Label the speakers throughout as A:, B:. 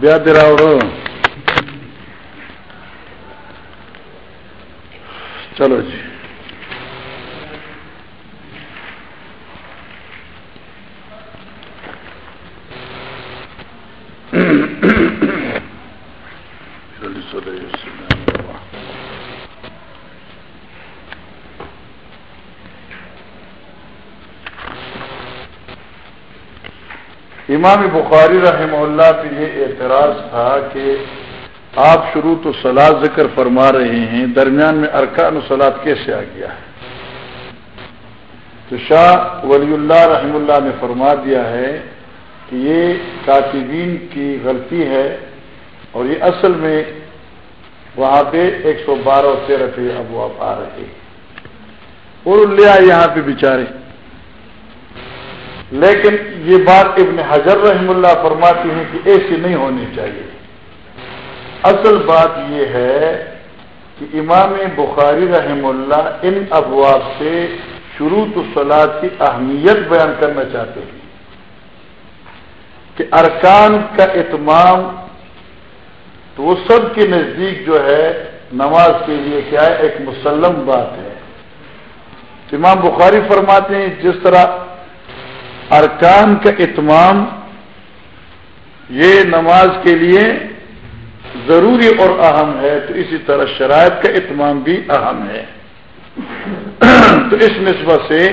A: بیا دراؤ چلو جی. امام بخاری رحمہ اللہ پہ یہ اعتراض تھا کہ آپ شروع تو سلاد ذکر فرما رہے ہیں، درمیان میں ارکان سلاد کیسے آ گیا؟ ہے تو شاہ ولی اللہ رحم اللہ نے فرما دیا ہے کہ یہ کاتبین کی غلطی ہے اور یہ اصل میں وہاں پہ ایک سو بارہ تیرہ پہ اب آپ آ رہے اور لیا یہاں پہ بیچارے۔ لیکن یہ بات ابن حجر رحم اللہ فرماتی ہیں کہ ایسی نہیں ہونی چاہیے۔ اصل بات یہ ہے کہ امام بخاری رحم اللہ ان ابواب سے شروع تو سلاد کی اہمیت بیان کرنا چاہتے ہیں کہ ارکان کا اتمام تو وہ سب کے نزدیک جو ہے نماز کے لیے کیا ہے؟ ایک مسلم بات ہے۔ امام بخاری فرماتے ہیں جس طرح ارکان کا اتمام یہ نماز کے لیے ضروری اور اہم ہے، تو اسی طرح شرائط کا اتمام بھی اہم ہے۔ تو اس نسبت سے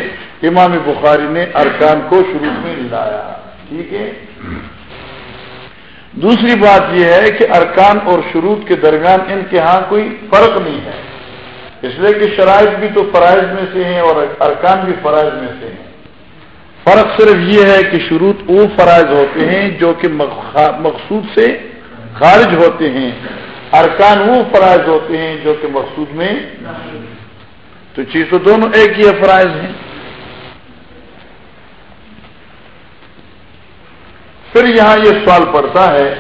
A: امام بخاری نے ارکان کو شروع میں لایا۔ ٹھیک ہے؟ دوسری بات یہ ہے کہ ارکان اور شروع کے درمیان ان کے ہاں کوئی فرق نہیں ہے۔ اس لیے کہ شرائط بھی تو فرائض میں سے ہیں اور ارکان بھی فرائض میں سے ہیں۔ فرق صرف یہ ہے کہ شروع وہ فرائض ہوتے ہیں جو کہ مقصود سے خارج ہوتے ہیں۔ ارکان وہ فرائض ہوتے ہیں جو کہ مقصود میں تو چیز تو دونوں ایک ہی فرائض ہیں۔ پھر یہاں یہ سوال پڑتا ہے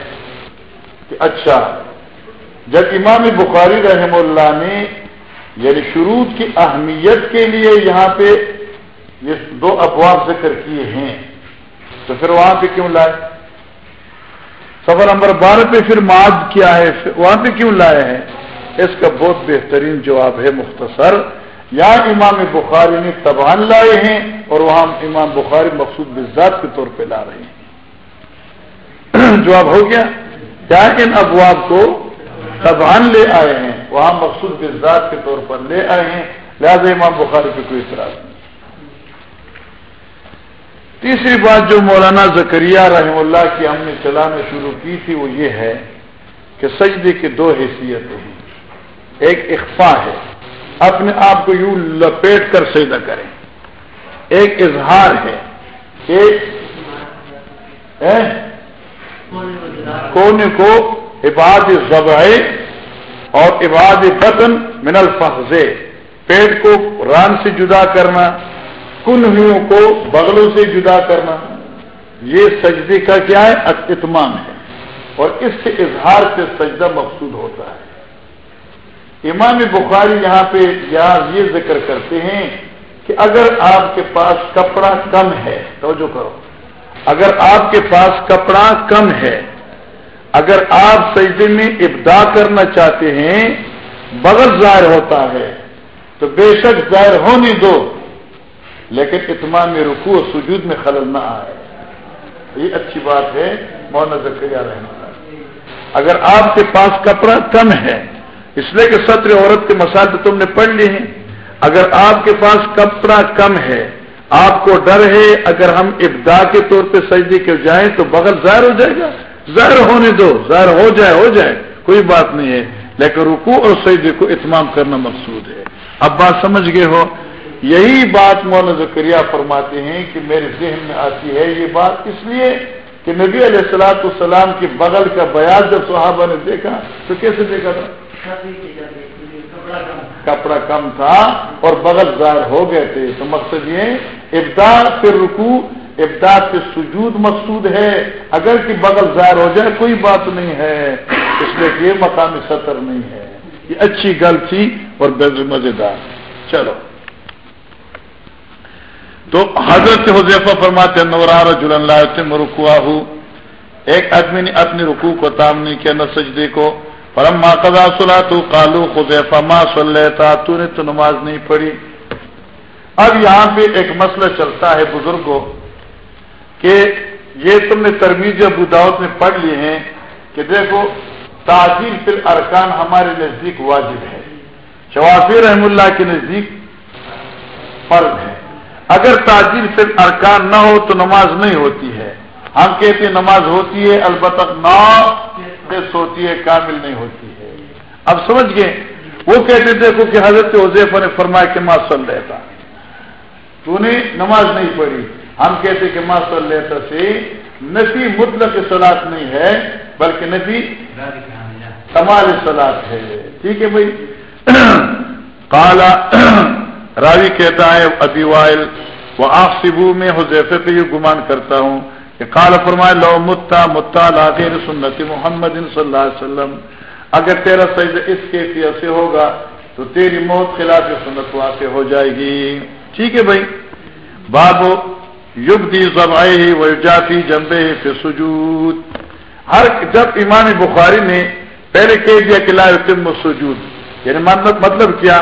A: کہ اچھا جب امام بخاری رحم اللہ نے یعنی شروع کی اہمیت کے لیے یہاں پہ یہ دو افواب ذکر کیے ہیں۔ تو پھر وہاں پہ کیوں لائے؟ سفر نمبر بارہ پہ پھر ماد کیا ہے؟ وہاں پہ کیوں لائے ہیں؟ اس کا بہت بہترین جواب ہے مختصر۔ یا امام بخاری نے تبان لائے ہیں اور وہاں امام بخاری مقصود بزاد کے طور پہ لا رہے ہیں۔ جواب ہو گیا؟ کیا ان ابواب کو تبان لے آئے ہیں؟ وہاں مقصود بزاد کے طور پر لے آئے ہیں۔ لہٰذا امام بخاری پہ کوئی اعتراض نہیں۔ تیسری بات جو مولانا زکریہ رحم اللہ کی ہم نے چلانا شروع کی تھی وہ یہ ہے کہ سجدے کی دو حیثیتیں ہیں ایک اخفا ہے، اپنے آپ کو یوں لپیٹ کر سجدہ کریں۔ ایک اظہار ہے ایک کونے کو عباد ضبع اور عباد بطن من الفظے پیٹ کو ران سے جدا کرنا۔ کنہیوں کو بغلوں سے جدا کرنا، یہ سجدے کا کیا ہے؟ اتمام ہے۔ اور اس کے اظہار سے سجدہ مقصود ہوتا ہے۔ امام بخاری یہاں پہ یہاں یہ ذکر کرتے ہیں کہ اگر آپ کے پاس کپڑا کم ہے، توجہ کرو، اگر آپ کے پاس کپڑا کم ہے، اگر آپ سجدے میں ابدا کرنا چاہتے ہیں بغل ظاہر ہوتا ہے، تو بے شک ظاہر ہونے دو۔ لیکن اتمام میں رکو اور سجود میں خلل نہ آئے۔ یہ اچھی بات ہے، مولانا زکریہ رحمہ اگر آپ کے پاس کپڑا کم ہے، اس لیے کہ سطر عورت کے مسائل تم نے پڑھ لیے ہیں۔ اگر آپ کے پاس کپڑا کم ہے، آپ کو ڈر ہے، اگر ہم ابدا کے طور پہ سجدے کے جائیں تو بغل ظاہر ہو جائے گا۔ ظاہر ہونے دو، ظاہر ہو جائے ہو جائے، کوئی بات نہیں ہے۔ لیکن رکو اور سجدے کو اتمام کرنا مقصود ہے۔ اب بات سمجھ گئے ہو یہی بات مولانا ذکریہ فرماتے ہیں کہ میرے ذہن میں آتی ہے یہ بات اس لیے کہ نبی علیہ السلاۃ السلام کی بغل کا بیان جب صحابہ نے دیکھا تو کیسے دیکھا تھا؟ کپڑا کم تھا۔ اور بغل ظاہر ہو گئے تھے۔ تو مقصد یہ ابدا پھر رکو ابدا پہ سجود مقصود ہے۔ اگر کہ بغل ظاہر ہو جائے کوئی بات نہیں ہے۔ اس لیے کہ یہ مقامی سطر نہیں ہے۔ یہ اچھی گل تھی اور بے مزیدار۔ چلو۔ تو حضرت حضیفہ فرماتے نورار جلن اللہ رکوا ہوں ایک آدمی نے اپنی رکوع کو تام نہیں کیا، نہ سجدے کو۔ پرم ماں قدا سلا تو کالو خزیفہ ماں سل تو نے تو نماز نہیں پڑھی۔ اب یہاں پہ ایک مسئلہ چلتا ہے بزرگوں کہ یہ تم نے ترمیز ابو داود میں پڑھ لیے ہیں کہ دیکھو تعظیم فی ارکان ہمارے نزدیک واجب ہے۔ شوافی رحم اللہ کے نزدیک فرض ہے۔ اگر تعجیل فی ارکان نہ ہو تو نماز نہیں ہوتی ہے۔ ہم کہتے ہیں نماز ہوتی ہے، البتہ ناقص ہوتی ہے، کامل نہیں ہوتی ہے۔ اب سمجھ گئے؟ وہ کہتے تھے کہ حضرت عزیفہ نے فرمایا کہ ماں سل رہتا تو نے نماز نہیں پڑھی۔ ہم کہتے کہ ماں صلی اللہ سے نفی مطلق سلاد نہیں ہے، بلکہ نفی کمال سلاد ہے۔ ٹھیک ہے بھائی؟ کالا راوی کہتا ہے ابی وائل وہ آپ سبو میں حضیفے پہ یہ گمان کرتا ہوں کہ کال فرمائے، لو متا متا لاخر سنت محمد صلی اللہ علیہ وسلم۔ اگر تیرا سجد اس کیفیت سے ہوگا، تو تیری موت خلاف سنت واقع ہو جائے گی۔ ٹھیک ہے بھائی؟ بابو یگ دی زبائی و جاتی جمبے پھر سجود۔ ہر جب امام بخاری نے پہلے کہہ دیا کہ لا تم سجود یعنی مطلب, مطلب کیا؟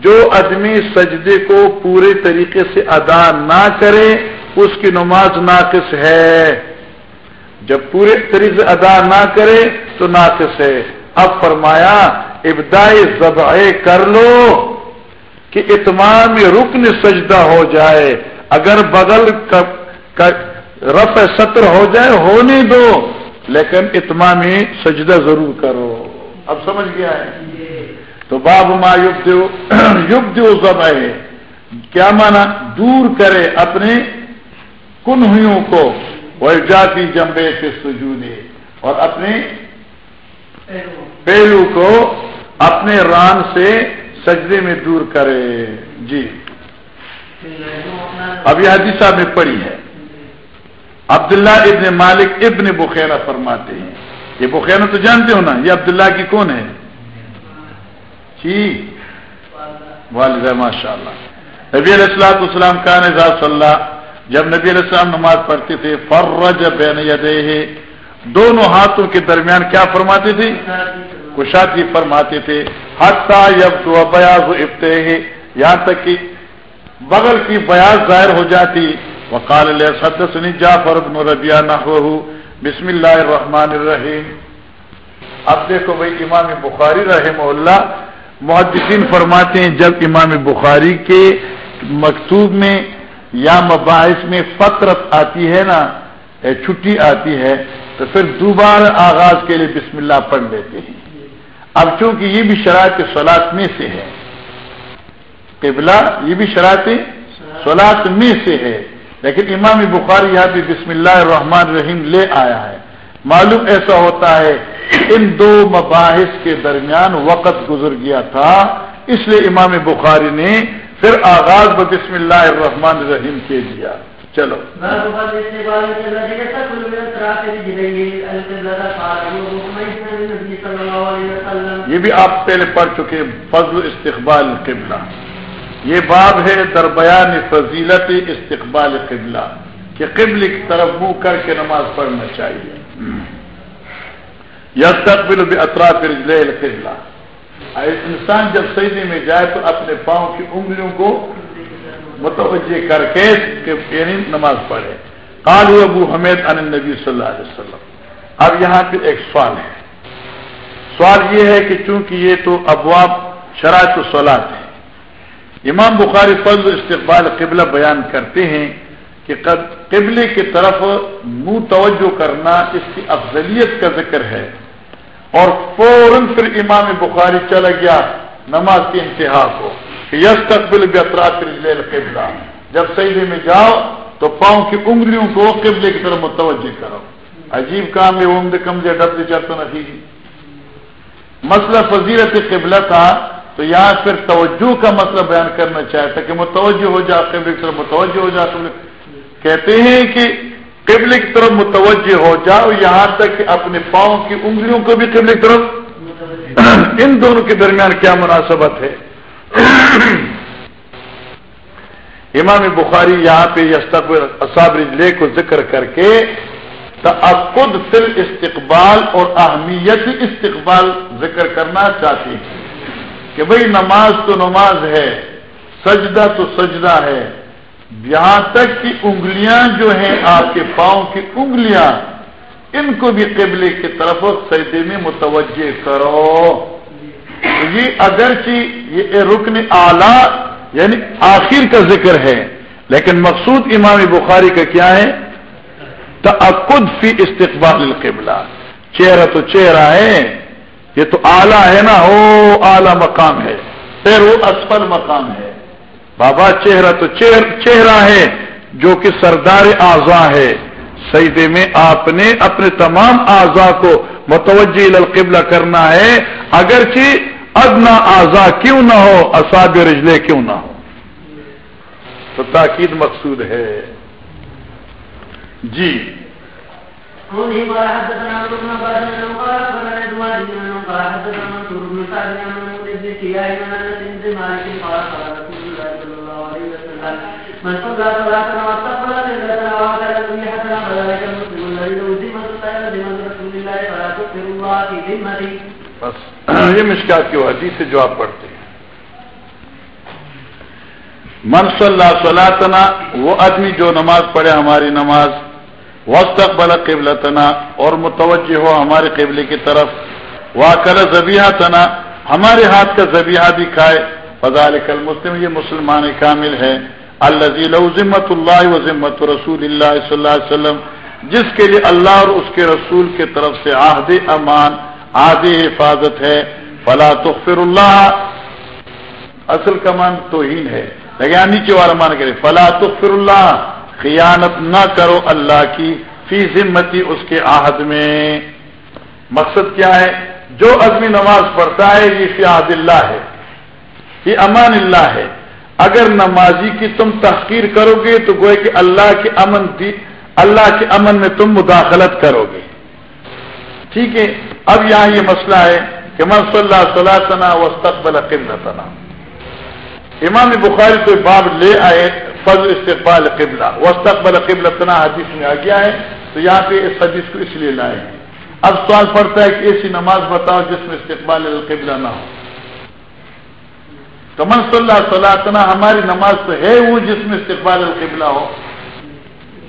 A: جو آدمی سجدے کو پورے طریقے سے ادا نہ کرے، اس کی نماز ناقص ہے۔ جب پورے طریقے سے ادا نہ کرے تو ناقص ہے۔ اب فرمایا ابدائی ذبح کر لو کہ اتمام رکن سجدہ ہو جائے۔ اگر بغل رف سطر ہو جائے، ہونے دو، لیکن اتمامی سجدہ ضرور کرو۔ اب سمجھ گیا ہے؟ تو باب ما یوگ دیو یوگ دیو کیا مانا دور کرے اپنے کن ہوئیوں کو. وہ جاتی جمبے کے سجودے. اور اپنے پہلو کو اپنے ران سے سجدے میں دور کرے. جی۔ اب یہ حدیثہ میں پڑی ہے۔ عبداللہ ابن مالک ابن بخیرہ فرماتے ہیں۔ یہ بخیرہ تو جانتے ہو نا، یہ عبداللہ کی کون ہے؟ جی۔ والدہ ماشاء اللہ نبی علیہ السلام السلام کا نظام صلی اللہ جب نبی علیہ السلام نماز پڑھتے تھے، فرج بین یدے دونوں ہاتھوں کے درمیان کیا فرماتے تھے؟ کشادی فرماتے تھے۔ حتیٰ یب تو بیاض ابتے یہاں تک کہ بغل کی بیاض ظاہر ہو جاتی۔ وقال سدسنی جعفر بن ربیہ نہ بسم اللہ الرحمن الرحیم۔ اب دیکھو بھائی، امام بخاری رحم اللہ محدثین فرماتے ہیں، جب امام بخاری کے مکتوب میں یا مباحث میں فطرت آتی ہے نا چھٹی آتی ہے، تو پھر دوبارہ آغاز کے لیے بسم اللہ پڑھ لیتے ہیں۔ اب چونکہ یہ بھی شرائط سولاد میں سے ہے، قبلہ یہ بھی شرائط سولاد میں سے ہے، لیکن امام بخاری یہاں بھی بسم اللہ الرحمن الرحیم لے آیا ہے۔ معلوم ایسا ہوتا ہے، ان دو مباحث کے درمیان وقت گزر گیا تھا، اس لیے امام بخاری نے پھر آغاز بسم اللہ الرحمن الرحیم کے دیا چلو۔ یہ بھی آپ پہلے پڑھ چکے فضل استقبال قبلہ۔ یہ باب ہے دربیان فضیلت استقبال قبلہ، کہ قبل کی طرف منہ کر کے نماز پڑھنا چاہیے۔ یس تقبل بھی اطراف قبلہ انسان جب سجدے میں جائے تو اپنے پاؤں کی انگلیوں کو متوجہ کر کے یعنی نماز پڑھے۔ قال ابو حمید ان نبی صلی اللہ علیہ وسلم۔ اب یہاں پہ ایک سوال ہے۔ سوال یہ ہے کہ چونکہ یہ تو ابواب شرائط و سولاد ہے امام بخاری فضل استقبال قبلہ بیان کرتے ہیں۔ کہ قبلے کی طرف منہ توجہ کرنا اس کی افضلیت کا ذکر ہے۔ اور فوراً پھر امام بخاری چلا گیا نماز کی انتہا کو یس تقبل بھی اطراف قبلہ۔ جب سیدے میں جاؤ تو پاؤں کی انگلیوں کو قبلے کی طرف متوجہ کرو۔ عجیب کام ہے عمد کم جا ڈب چرتا نہ مسئلہ فضیرت قبلہ تھا، تو یہاں پھر توجہ کا مسئلہ بیان کرنا چاہتا کہ متوجہ ہو جا قبل کی طرف متوجہ ہو جا کہتے ہیں کہ قبل کی طرف متوجہ ہو جاؤ یہاں تک کہ اپنے پاؤں کی انگلیوں کو بھی قبل کی طرف ان دونوں کے درمیان کیا مناسبت ہے؟ امام بخاری یہاں پہ اصابر لے کو ذکر کر کے تعقد فل استقبال اور اہمیت استقبال ذکر کرنا چاہتی ہیں کہ بھئی نماز تو نماز ہے سجدہ تو سجدہ ہے یہاں تک کہ انگلیاں جو ہیں آپ کے پاؤں کی انگلیاں، ان کو بھی قبلے کی طرف سجدے میں متوجہ کرو۔ یہ اگرچہ یہ رکن اعلی یعنی آخر کا ذکر ہے، لیکن مقصود امام بخاری کا کیا ہے؟ تعقد فی استقبال القبلہ۔ چہرہ تو چہرہ ہے، یہ تو اعلیٰ ہے نا او اعلی مقام ہے۔ پھر وہ اسفل مقام ہے۔ بابا چہرہ تو چہرہ ہے جو کہ سردار اعضا ہے۔ سیدے میں آپ نے اپنے تمام اعضا کو متوجہ القبلہ کرنا ہے۔ اگرچہ ادنا اعضا کیوں نہ ہو اصاب رجلے کیوں نہ ہو۔ تو تاکید مقصود ہے۔ جی۔ بس یہ مشکات کی حدیث سے جو آپ پڑھتے ہیں۔ من صلی اللہ صلاحتنا وہ آدمی جو نماز پڑھے ہماری نماز وسطبل قبل تنا اور متوجہ ہو ہمارے قبل کی طرف وا کر زبیہ تنا ہمارے ہاتھ کا زبیہ بھی کھائے فضال کل مسلم یہ مسلمان کامل ہے اللہ ذمت اللہ و ذمت رسول اللہ صلی اللہ علیہ وسلم، جس کے لیے اللہ اور اس کے رسول کی طرف سے عہد امان، عہد حفاظت ہے۔ فلا تغفر اللہ اصل کمان توہین ہے۔ لیکن نیچے والا مان کرے فلا تغفر اللہ خیانت نہ کرو اللہ کی، فی ذمتی اس کے عہد میں۔ مقصد کیا ہے؟ جو آدمی نماز پڑھتا ہے، یہ فی عہد اللہ ہے۔ یہ امان اللہ ہے۔ اگر نمازی کی تم تحقیر کرو گے تو گوئے کہ اللہ کے امن دی اللہ کے امن میں تم مداخلت کرو گے ٹھیک ہے، اب یہاں یہ مسئلہ ہے کہ من صلی اللہ صلاح وسطبل قبل امام بخاری تو باب لے آئے فضل استقبال قبلہ وسطبل قبل تنا حدیث میں آ گیا ہے، تو یہاں پہ اس حدیث کو اس لیے لائے۔ ہیں اب سوال پڑتا ہے کہ ایسی نماز بتاؤ جس میں استقبال القبلہ نہ ہو۔ تو من صلی اللہ صلاح ہماری نماز تو ہے وہ جس میں استقبال القبلہ ہو۔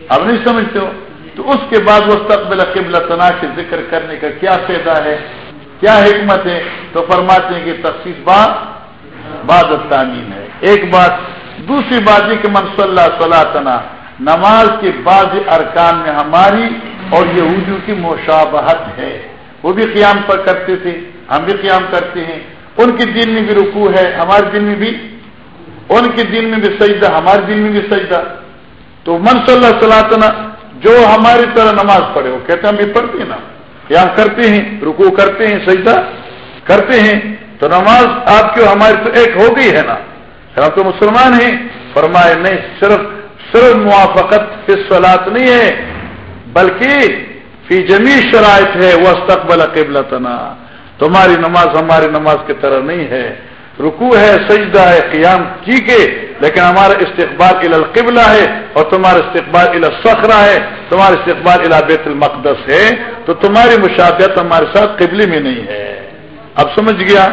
A: اب نہیں سمجھتے ہو؟ تو اس کے بعد وہ تقبل قبل تنا کے ذکر کرنے کا کیا فائدہ ہے؟ کیا حکمت ہے؟ تو فرماتے ہیں کہ تخصیص بات بعد تعمیم ہے۔ ایک بات، دوسری بات یہ کہ من صلی اللہ صلاحتنا نماز کے بعض ارکان میں ہماری اور یہودیوں کی مشابہت ہے۔ وہ بھی قیام پر کرتے تھے، ہم بھی قیام کرتے ہیں۔ ان کے دن میں بھی رکوع ہے، ہمارے دن میں بھی۔ ان کے دن میں بھی سجدہ، ہمارے دن میں بھی سجدہ۔ تو من صلی اللہ صلاح جو ہماری طرح نماز پڑھے، وہ کہتے ہیں، ہم بھی پڑھتے ہیں نا۔ یا کرتے ہیں رکو کرتے ہیں، سجدہ کرتے ہیں۔ تو نماز آپ کی ہماری تو ایک ہو گئی ہے نا۔ ہم تو مسلمان ہیں۔ فرمائے، نہیں، صرف صرف موافقت اس سلاد نہیں ہے، بلکہ فی جمی شرائط ہے۔ وہ استقبل قبل تنا تمہاری نماز ہماری نماز کی طرح نہیں ہے۔ رکو ہے، سجدہ ہے، قیام ٹھیک ہے لیکن ہمارا استقبال القبلہ ہے اور تمہارا استقبال الصخرہ ہے۔ تمہارا استقبال بیت المقدس ہے۔ تو تمہاری مشابت ہمارے ساتھ قبلی میں نہیں ہے۔ اب سمجھ گیا؟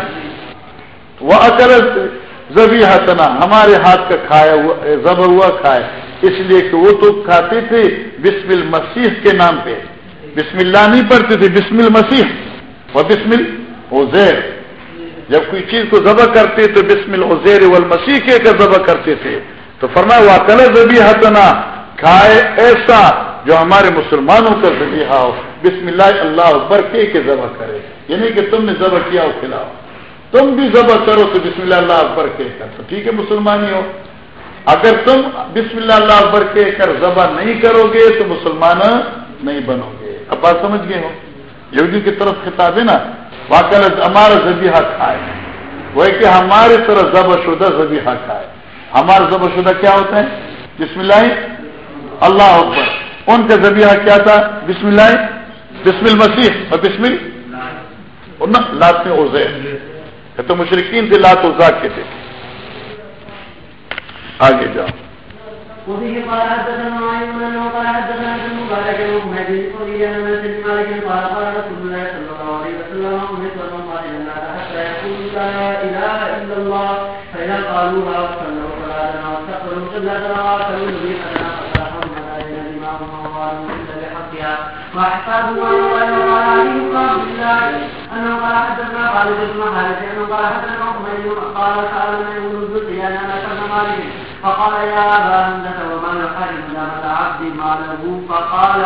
A: وہ اکر زبی حسنا ہمارے ہاتھ کا کھایا ہوا ہوا کھائے۔ اس لیے کہ وہ تو کھاتے تھے بسم المسیح کے نام پہ۔ بسم اللہ نہیں پڑھتے تھے، بسم المسیح۔ وہ بسم الزیر جب کوئی چیز کو ذبح کرتے تو بسم الزیر والمسیح کے کر ذبح کرتے تھے۔ تو فرمایا ہوا کل زبی حتنا کھائے ایسا جو ہمارے مسلمانوں کا ذبیحہ ہو۔ بسم اللہ اللہ اکبر، کے کے ذبح کرے۔ یعنی کہ تم نے ذبح کیا ہو کھلاؤ تم بھی ذبح کرو تو بسم اللہ اللہ اکبر، کے کر تو ٹھیک ہے مسلمانی ہو۔ اگر تم بسم اللہ اللہ اکبر، کے کر ذبح نہیں کرو گے تو مسلمان نہیں بنو گے۔ اب بات سمجھ گئے ہو؟ یہودی کی طرف خطاب ہے نا واقع ہمارا زبیحہ کھائے۔ وہ کہ ہمارے طرح ضب شدہ زبیحہ کھائے۔ ہمارا ضب شدہ کیا ہوتا ہے بسم اللہ۔ اللہ اکبر۔ ان کا زبیحہ کیا تھا؟ بسم اللہ۔ بسم المسیح۔ اور بسم لات میں اوزیر تو مشرقین تھے، لات اوزا کے تھے۔ آگے جاؤ۔
B: وفيه قال حدثنا حدثنا ابن مبارك عن مالك قال قال رسول الله صلى الله عليه وسلم امرت ان اقاتل الناس حتى يقولوا لا اله الله فاذا قالوها وصلوا صلاتنا واستقبلوا قبلتنا واكلوا ذبيحتنا فسلحوا علينا دماؤهم واموالهم الا بحقها واحفادوا وقال عليه بالله انه قال حدثنا خالد بن حارث انه قال حدثنا حميد قال قال ميمون بن زياد انا كان مالك فقال يا ابا همزه وما يحرم دامة عبد ماله فقال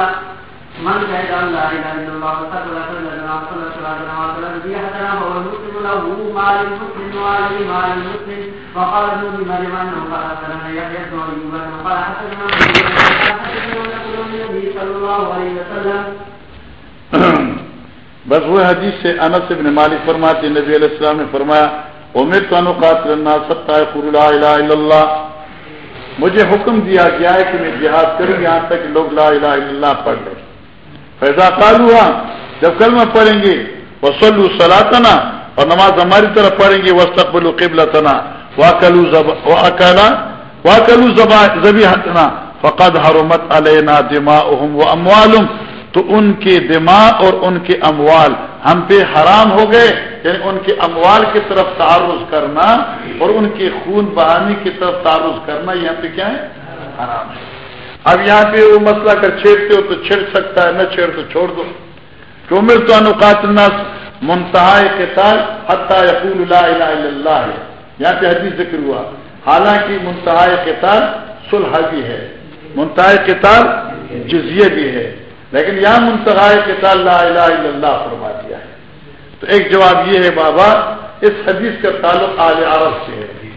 B: من شهد ان لا اله الا الله وقتل سنتنا وصلى صلاتنا وصلى ذبيحتنا فهو المسلم له مال المسلم وعليه مال المسلم وقال ابن ابي مريم انه قال حدثنا يحيى بن ايوب انه قال حدثنا النبي صلى الله عليه وسلم
A: بس وہ حدیث سے انس ابن مالک فرماتے نبی علیہ السلام نے فرمایا امیر تو قاتل الناس ستا لا الہ الا اللہ مجھے حکم دیا گیا ہے کہ میں جہاد کروں یہاں تک لوگ لا الہ الا اللہ پڑھ لیں فیضا کالوا جب کل میں پڑھیں گے وسلو سلاتنا اور نماز ہماری طرف پڑھیں گے وسطبل قبل تنا واکلو واکلا واکلو زبی حتنا فقد حرمت علینا دما و اموالم تو ان کے دماغ اور ان کے اموال ہم پہ حرام ہو گئے یعنی ان کے اموال کی طرف تعارض کرنا اور ان کے خون بہانے کی طرف تعارض کرنا یہاں پہ کیا ہے؟ حرام ہے۔ اب یہاں پہ وہ مسئلہ اگر چھیڑتے ہو تو چھیڑ سکتا ہے، نہ چھیڑ تو چھوڑ دو۔ تو مر تو انوقات منتہا کے تال حتیٰ یقول لا الہ الا اللہ ہے۔ یہاں پہ حدیث ذکر ہوا۔ حالانکہ منتہا کے تال سلح بھی ہے۔ منتہا کے تال جزیہ بھی ہے۔ لیکن یہاں منتہا کے تال لا الہ الا اللہ فرما دیا ہے۔ تو ایک جواب یہ ہے بابا، اس حدیث کا تعلق آل عرب سے ہے۔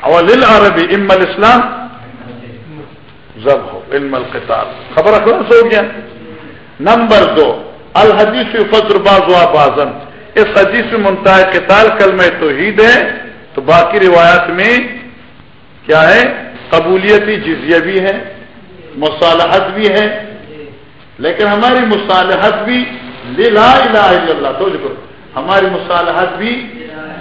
A: اول عربی ام الاسلام ضب ہو، علم القتال۔ خبر اخلاص ہو گیا۔ نمبر دو، الحدیث فضر باز بازن اس حدیث میں منتہا قتال کل میں توحید ہے، تو باقی روایات میں کیا ہے؟ قبولیتی جزیہ بھی ہے، مصالحت بھی ہے۔ لیکن ہماری مصالحت بھی لا الہ الا اللہ تو جو ہماری مصالحت بھی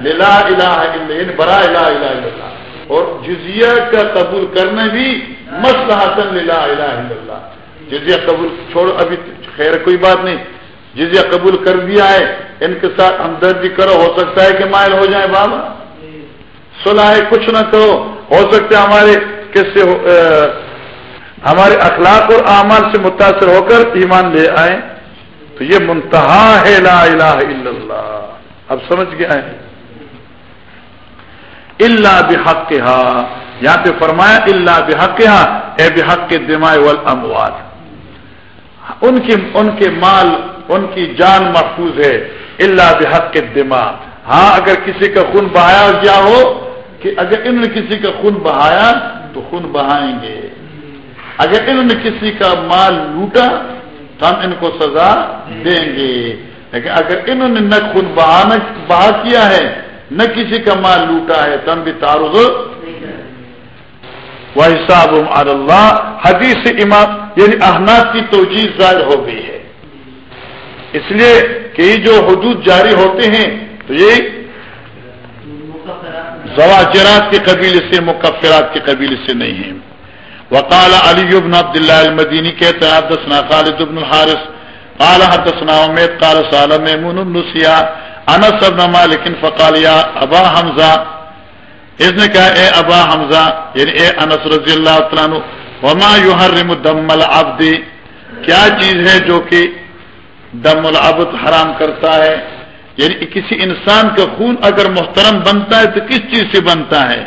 A: لا الہ الا یعنی برا الہ الا اللہ۔ اور جزیہ کا قبول کرنا بھی مسئلہ حسن لا الہ الا اللہ۔ جزیہ قبول، چھوڑو، ابھی خیر کوئی بات نہیں۔ جزیہ قبول کر دیا ہے، ان کے ساتھ ہمدردی کرو، ہو سکتا ہے کہ مائل ہو جائے بابا۔ سلاح کچھ نہ کرو۔ ہو سکتا ہے ہمارے کس سے ہمارے اخلاق اور اعمال سے متاثر ہو کر ایمان لے آئے تو یہ منتہا ہے، لا الہ الا اللہ۔ اب سمجھ گیا ہے اللہ بحق یہاں پہ فرمایا، اللہ بحق ہاں، اے بحق کے دماغ والاموال ان کی، ان کے مال، ان کی جان محفوظ ہے، اللہ بحق کے دماغ ہاں اگر کسی کا خون بہایا کیا ہو، کہ اگر انہوں نے کسی کا خون بہایا، تو خون بہائیں گے۔ اگر انہوں نے کسی کا مال لوٹا، تو ہم ان کو سزا دیں گے۔ لیکن اگر انہوں نے نہ خود بہانا، بہا کیا ہے، نہ کسی کا مال لوٹا ہے، تو ہم بھی تعارض وہ حساب اللہ حدیث امام یعنی احناف کی توجہ ظاہر ہو گئی ہے۔ اس لیے کہ یہ جو حدود جاری ہوتے ہیں، تو یہ زواجرات کے قبیلے سے، مکفرات کے قبیلے سے نہیں ہیں۔ وقال علی بن عبد الله المديني کہتے ہیں، حدثنا خالد بن الحارث، قال حدثنا امید قال سال میمون النسیا انس بن مالک فقال یا ابا حمزہ اس نے کہا، اے ابا حمزہ یعنی اے انس رضی اللہ تعالیٰ عنہ، وما يحرم دم العبد. کیا چیز ہے جو کہ دم العبد حرام کرتا ہے؟ یعنی کسی انسان کا خون اگر محترم بنتا ہے تو کس چیز سے بنتا ہے؟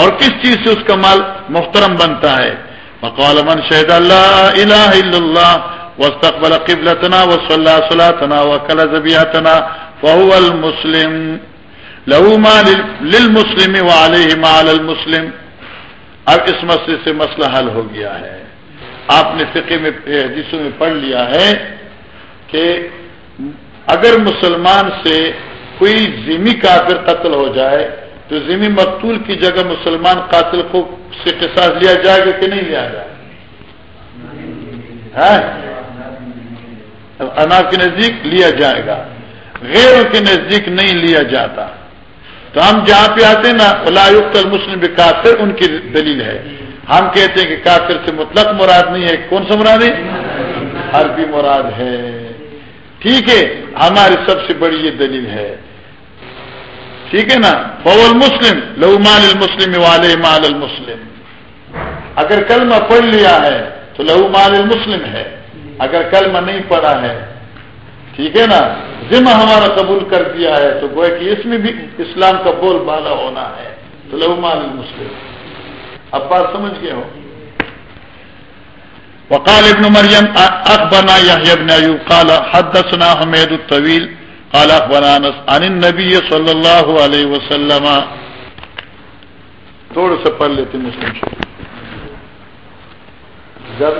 A: اور کس چیز سے اس کا مال محترم بنتا ہے؟ مقال من شہد اللہ الہ الا اللہ، واستقبل قبلتنا، وصلى صلاتنا وكل ذبيحتنا فهو المسلم. له ما للمسلم وعليه ما على المسلم۔ اب اس مسئلے سے مسئلہ حل ہو گیا ہے۔ آپ نے فقہ میں، حدیثوں میں پڑھ لیا ہے کہ اگر مسلمان سے کوئی ذمی کافر قتل ہو جائے، تو ضمی مقتول کی جگہ مسلمان قاتل کو سے قصاص لیا جائے گا کہ نہیں لیا جائے ہاں؟ اناف کے نزدیک لیا جائے گا۔ غیروں کے نزدیک نہیں لیا جاتا۔ تو ہم جہاں پہ آتے ہیں نا فلاحت المسلم کافر ان کی دلیل ہے۔ ہم کہتے ہیں کہ کافر سے مطلق مراد نہیں ہے، کون سا مراد ہے؟ عربی مراد ہے۔ ٹھیک ہے، ہماری سب سے بڑی یہ دلیل ہے۔ ٹھیک ہے نا؟ فول مسلم لو مال المسلم والے مال المسلم۔ اگر کلمہ پڑھ لیا ہے تو لہو مال المسلم ہے۔ اگر کلمہ نہیں پڑھا ہے ٹھیک ہے نا؟ ذمہ ہمارا قبول کر دیا ہے، تو گوئے کہ اس میں بھی اسلام کا بول بالا ہونا ہے۔ تو لہو مال اب بات سمجھ گئے ہو؟ وقال ابن مریم اخبرنا يحيى بن ايوب قال حدثنا حميد الطويل قال اخبرنا انس عن النبي صلى الله عليه وسلم۔ تھوڑا سا پڑھ لیتے مسلم جب